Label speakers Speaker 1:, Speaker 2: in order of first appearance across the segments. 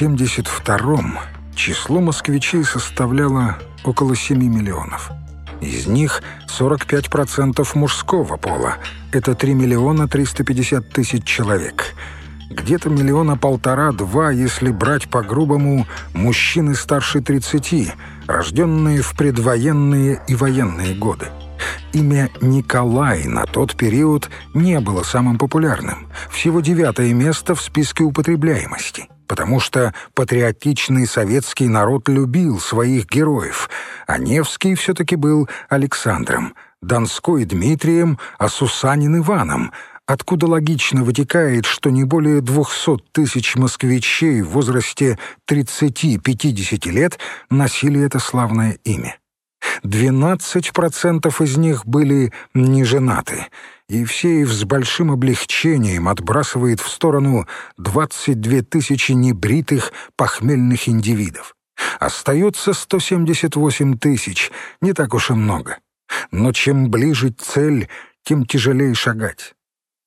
Speaker 1: 72-м число москвичей составляло около 7 миллионов. Из них 45% мужского пола. Это 3 миллиона 350 тысяч человек. Где-то миллиона полтора-два, если брать по-грубому, мужчины старше 30, рожденные в предвоенные и военные годы. Имя Николай на тот период не было самым популярным. Всего девятое место в списке употребляемости потому что патриотичный советский народ любил своих героев, а Невский все-таки был Александром, Донской Дмитрием, а Сусанин Иваном, откуда логично вытекает, что не более 200 тысяч москвичей в возрасте 30-50 лет носили это славное имя. 12% из них были не женаты — Евсеев с большим облегчением отбрасывает в сторону 22 тысячи небритых похмельных индивидов. Остается 178 тысяч, не так уж и много. Но чем ближе цель, тем тяжелее шагать.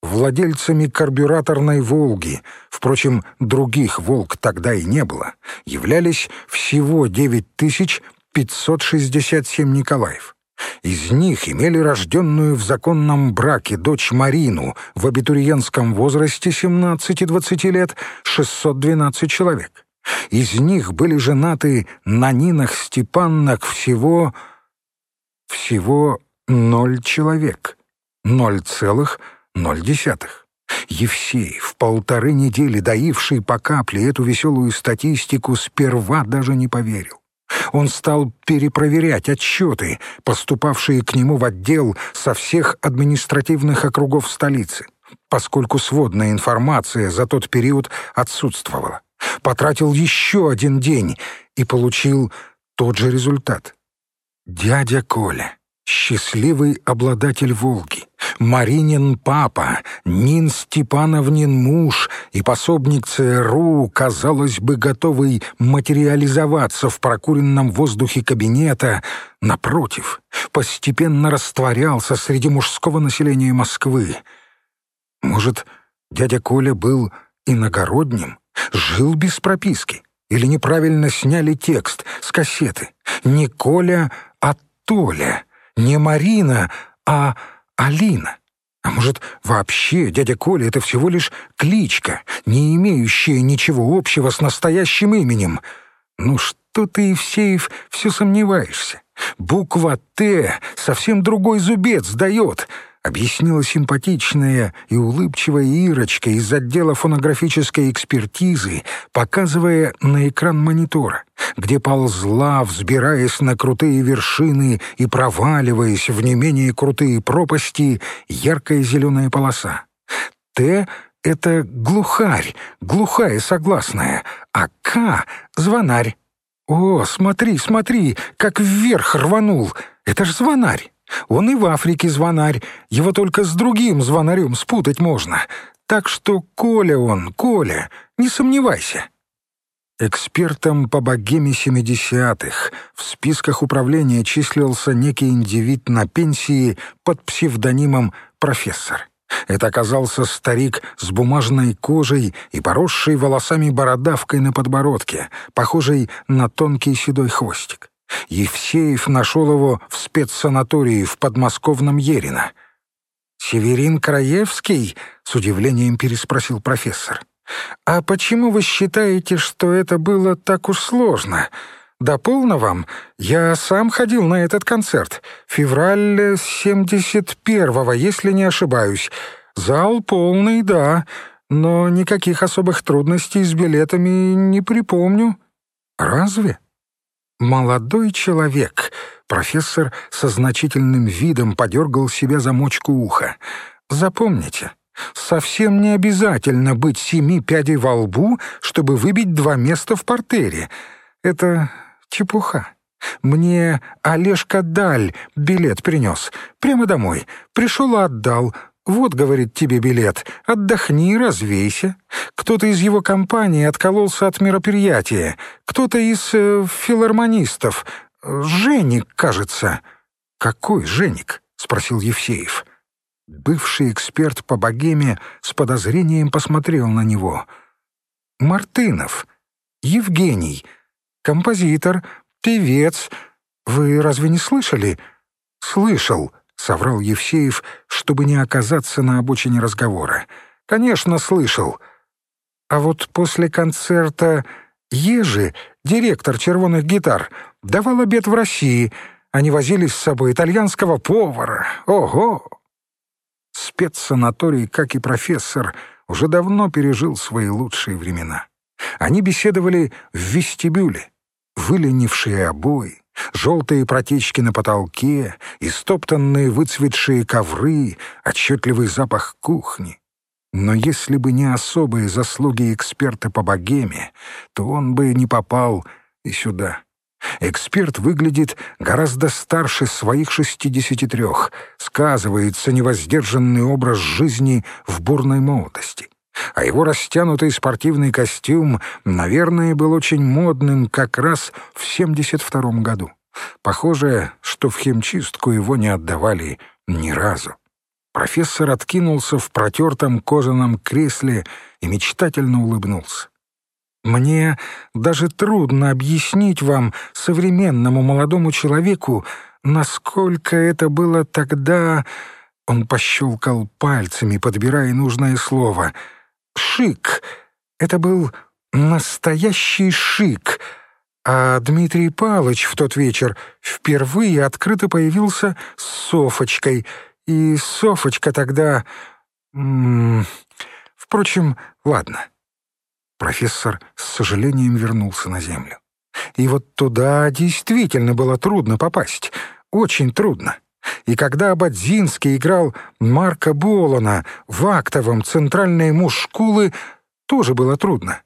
Speaker 1: Владельцами карбюраторной «Волги», впрочем, других «Волг» тогда и не было, являлись всего 9567 Николаев. Из них имели рожденную в законном браке дочь Марину в абитуриентском возрасте 17-20 лет 612 человек. Из них были женаты на Нинах Степаннах всего... всего ноль человек. Ноль целых ноль десятых. Евсеев, полторы недели доивший по капле эту веселую статистику, сперва даже не поверил. Он стал перепроверять отчеты, поступавшие к нему в отдел со всех административных округов столицы, поскольку сводная информация за тот период отсутствовала. Потратил еще один день и получил тот же результат. Дядя Коля, счастливый обладатель «Волги», Маринин папа, Нин Степановнин муж и пособник ЦРУ, казалось бы, готовый материализоваться в прокуренном воздухе кабинета, напротив, постепенно растворялся среди мужского населения Москвы. Может, дядя Коля был иногородним, жил без прописки, или неправильно сняли текст с кассеты. Не Коля, а Толя, не Марина, а... Алина. А может, вообще дядя Коля — это всего лишь кличка, не имеющая ничего общего с настоящим именем? Ну что ты, Евсеев, все сомневаешься? Буква «Т» совсем другой зубец дает — объяснила симпатичная и улыбчивая Ирочка из отдела фонографической экспертизы, показывая на экран монитора, где ползла, взбираясь на крутые вершины и проваливаясь в не менее крутые пропасти, яркая зеленая полоса. «Т» — это глухарь, глухая согласная, а «К» — звонарь. «О, смотри, смотри, как вверх рванул! Это ж звонарь!» Он и в Африке звонарь, его только с другим звонарем спутать можно. Так что Коля он, Коля, не сомневайся». Экспертом по богеме 70-х в списках управления числился некий индивид на пенсии под псевдонимом «профессор». Это оказался старик с бумажной кожей и поросшей волосами бородавкой на подбородке, похожей на тонкий седой хвостик. Евсеев нашел его в спецсанатории в подмосковном Ерино. «Северин Краевский?» — с удивлением переспросил профессор. «А почему вы считаете, что это было так уж сложно? Да вам. Я сам ходил на этот концерт. Февраль 71-го, если не ошибаюсь. Зал полный, да, но никаких особых трудностей с билетами не припомню. Разве?» «Молодой человек», — профессор со значительным видом подергал себя за мочку уха. «Запомните, совсем не обязательно быть семи пядей во лбу, чтобы выбить два места в портере. Это чепуха. Мне Олежка Даль билет принес. Прямо домой. Пришел и отдал. «Вот, — говорит тебе билет, — отдохни, развейся. Кто-то из его компании откололся от мероприятия, кто-то из э, филармонистов. Женик, кажется». «Какой Женик?» — спросил Евсеев. Бывший эксперт по богеме с подозрением посмотрел на него. «Мартынов. Евгений. Композитор, певец. Вы разве не слышали?» «Слышал», — соврал Евсеев, чтобы не оказаться на обочине разговора. «Конечно, слышал. А вот после концерта Ежи, директор «Червоных гитар», давал обед в России. Они возили с собой итальянского повара. Ого! Спецсанаторий, как и профессор, уже давно пережил свои лучшие времена. Они беседовали в вестибюле. Выленившие обои, желтые протечки на потолке, истоптанные выцветшие ковры, отчетливый запах кухни. Но если бы не особые заслуги эксперта по богеме, то он бы не попал и сюда. Эксперт выглядит гораздо старше своих 63, сказывается невоздержанный образ жизни в бурной молодости. А его растянутый спортивный костюм, наверное, был очень модным как раз в 72 году. Похоже, что в химчистку его не отдавали ни разу. Профессор откинулся в протертом кожаном кресле и мечтательно улыбнулся. «Мне даже трудно объяснить вам, современному молодому человеку, насколько это было тогда...» Он пощелкал пальцами, подбирая нужное слово. «Шик. Это был настоящий шик». А Дмитрий Палыч в тот вечер впервые открыто появился с Софочкой — и Софочка тогда... Впрочем, ладно. Профессор с сожалением вернулся на землю. И вот туда действительно было трудно попасть. Очень трудно. И когда Абадзинский играл Марка Болона в актовом центральной мушкулы, тоже было трудно.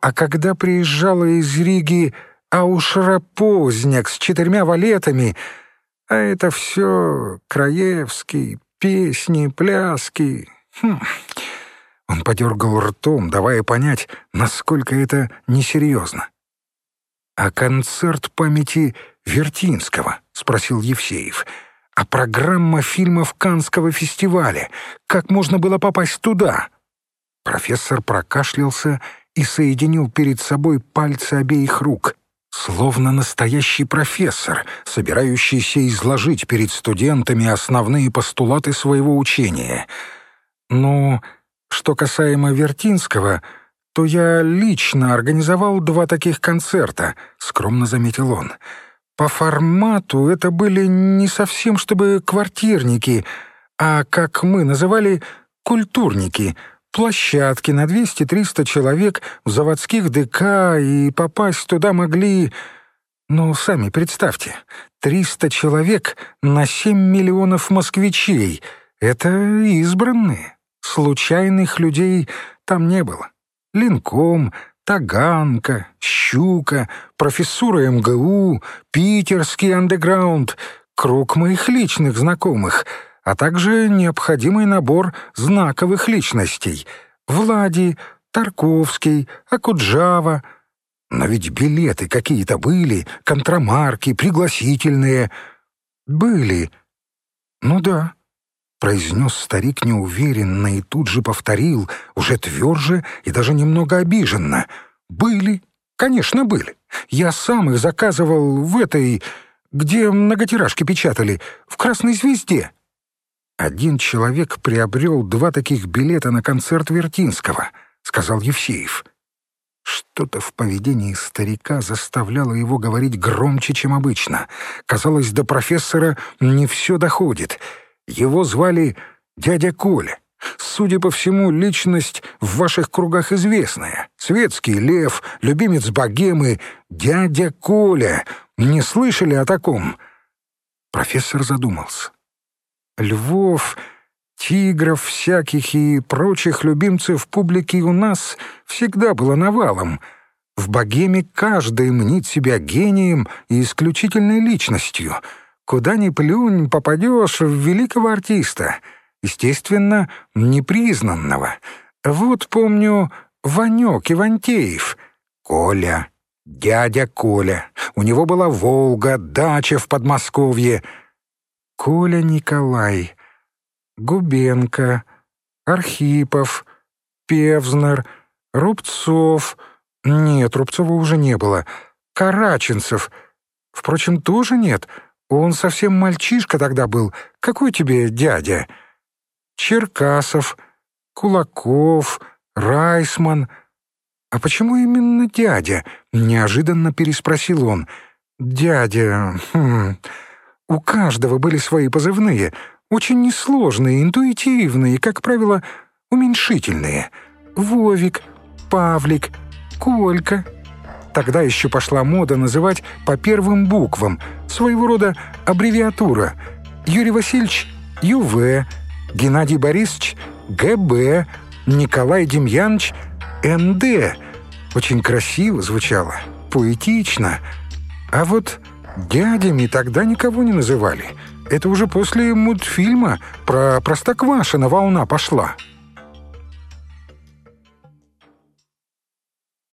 Speaker 1: А когда приезжала из Риги Аушра Поздняк с четырьмя валетами — а это все Краевский, песни, пляски. Хм. Он подергал ртом, давая понять, насколько это несерьезно. «А концерт памяти Вертинского?» — спросил Евсеев. «А программа фильмов Канского фестиваля? Как можно было попасть туда?» Профессор прокашлялся и соединил перед собой пальцы обеих рук словно настоящий профессор, собирающийся изложить перед студентами основные постулаты своего учения. Ну, что касаемо Вертинского, то я лично организовал два таких концерта, скромно заметил он. По формату это были не совсем чтобы квартирники, а, как мы называли, культурники — площадки на 200-300 человек в заводских ДК, и попасть туда могли... Ну, сами представьте, 300 человек на 7 миллионов москвичей. Это избранные. Случайных людей там не было. Линком, Таганка, Щука, профессура МГУ, питерский андеграунд, круг моих личных знакомых — а также необходимый набор знаковых личностей — Влади, Тарковский, Акуджава. Но ведь билеты какие-то были, контрамарки, пригласительные. Были. Ну да, — произнес старик неуверенно и тут же повторил, уже тверже и даже немного обиженно. Были, конечно, были. Я сам их заказывал в этой, где многотиражки печатали, в «Красной звезде». «Один человек приобрел два таких билета на концерт Вертинского», — сказал Евсеев. Что-то в поведении старика заставляло его говорить громче, чем обычно. Казалось, до профессора не все доходит. Его звали дядя Коля. Судя по всему, личность в ваших кругах известная. Светский лев, любимец богемы, дядя Коля. Не слышали о таком?» Профессор задумался львов, тигров всяких и прочих любимцев публики у нас всегда было навалом. В богеме каждый мнит себя гением и исключительной личностью. Куда ни плюнь, попадешь в великого артиста, естественно, непризнанного. Вот помню Ванек Ивантеев, Коля, дядя Коля. У него была «Волга», дача в Подмосковье — Коля Николай, Губенко, Архипов, Певзнер, Рубцов, Нет, Рубцова уже не было. Караченцев. Впрочем, тоже нет. Он совсем мальчишка тогда был. Какой тебе дядя? Черкасов, Кулаков, Райсман. А почему именно дядя? Неожиданно переспросил он. Дядя... Хм... У каждого были свои позывные, очень несложные, интуитивные, как правило, уменьшительные. Вовик, Павлик, Колька. Тогда еще пошла мода называть по первым буквам, своего рода аббревиатура. Юрий Васильевич — ЮВ, Геннадий Борисович — ГБ, Николай Демьянович — НД. Очень красиво звучало, поэтично. А вот дядями тогда никого не называли. Это уже после мультфильма про Простоквашино волна пошла.